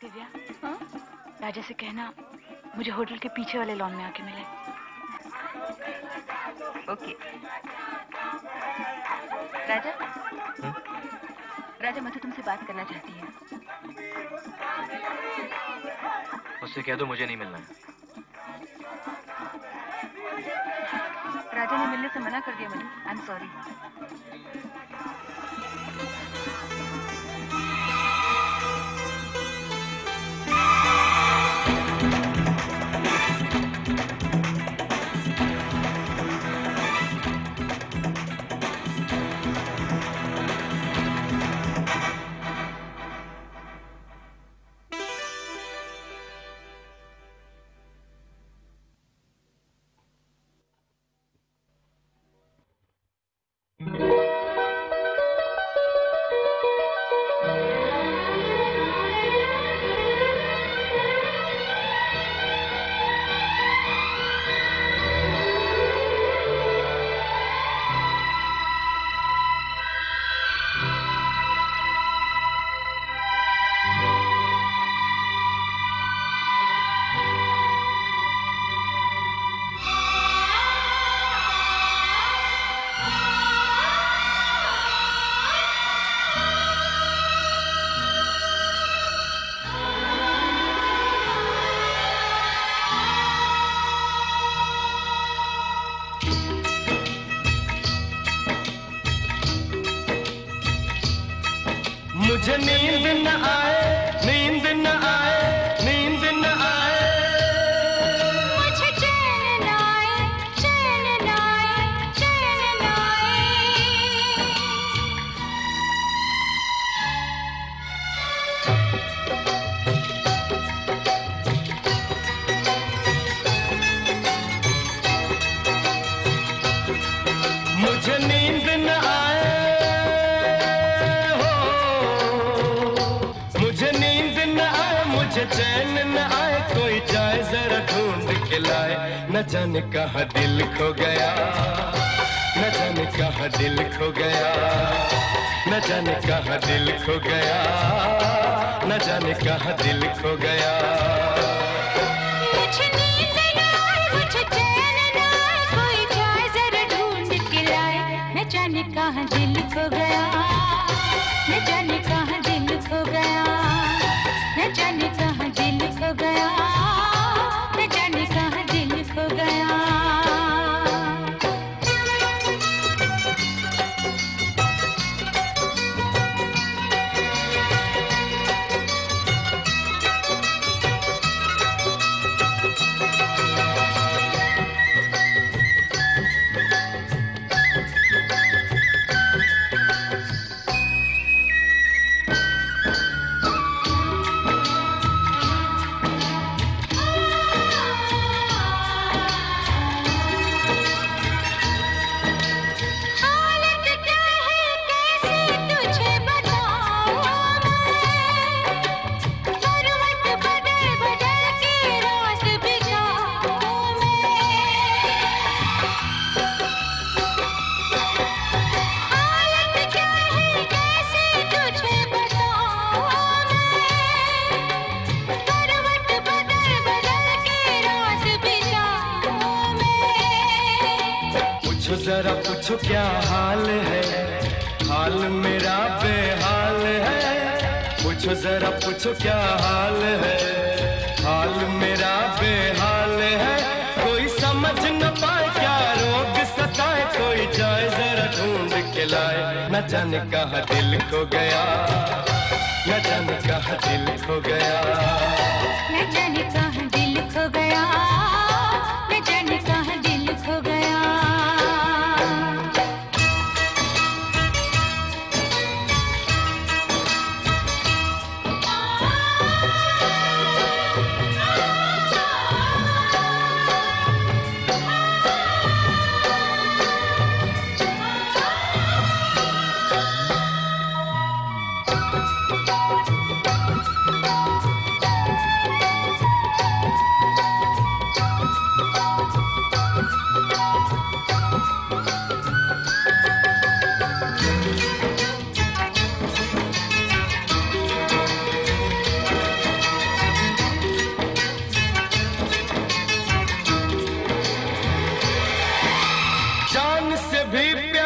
दिव्या हाँ? राजा से कहना मुझे होटल के पीछे वाले लॉन में आके मिले। ओके। राजा? हाँ? राजा मधु तुमसे बात करना चाहती है। उससे कह दो मुझे नहीं मिलना है। राजा ने मिलने से मना कर दिया मधु आई एम सॉरी मुझे नींद न आए। चैन न आए, कोई जाए जरा ढूंढ के लाए। न जाने कहा दिल खो गया, न जाने कहा दिल खो गया, न जाने कहा दिल खो गया, न जाने कहा दिल खो गया। कहाँ दिल खो गया पूछो जरा, पूछो क्या हाल है? हाल मेरा बेहाल है। पूछो जरा, पूछो क्या हाल है? हाल मेरा बेहाल है। कोई समझ न पाए क्या रोग सताए। कोई जाए, जरा ढूंढ के लाए। न जाने कहा दिल खो गया। न जाने कहा दिल खो गया। न जाने कहाँ दिल खो गया। भी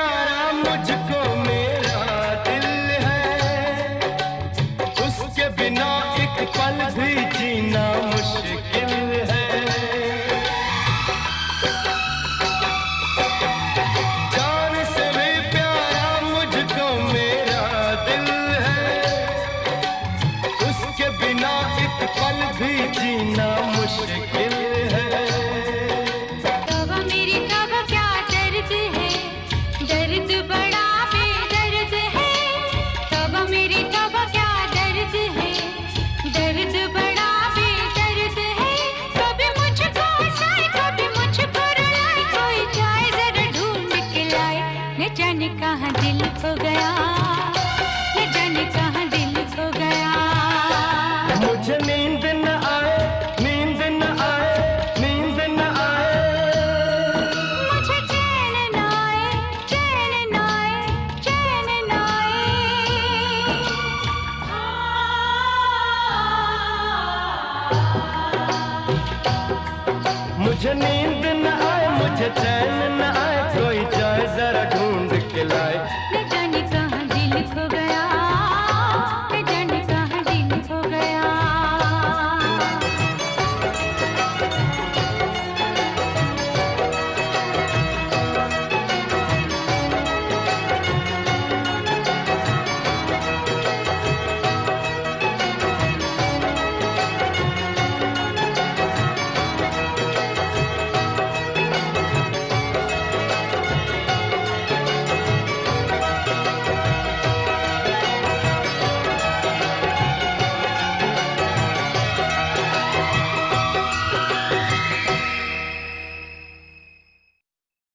मुझे नींद न आए मुझे चैन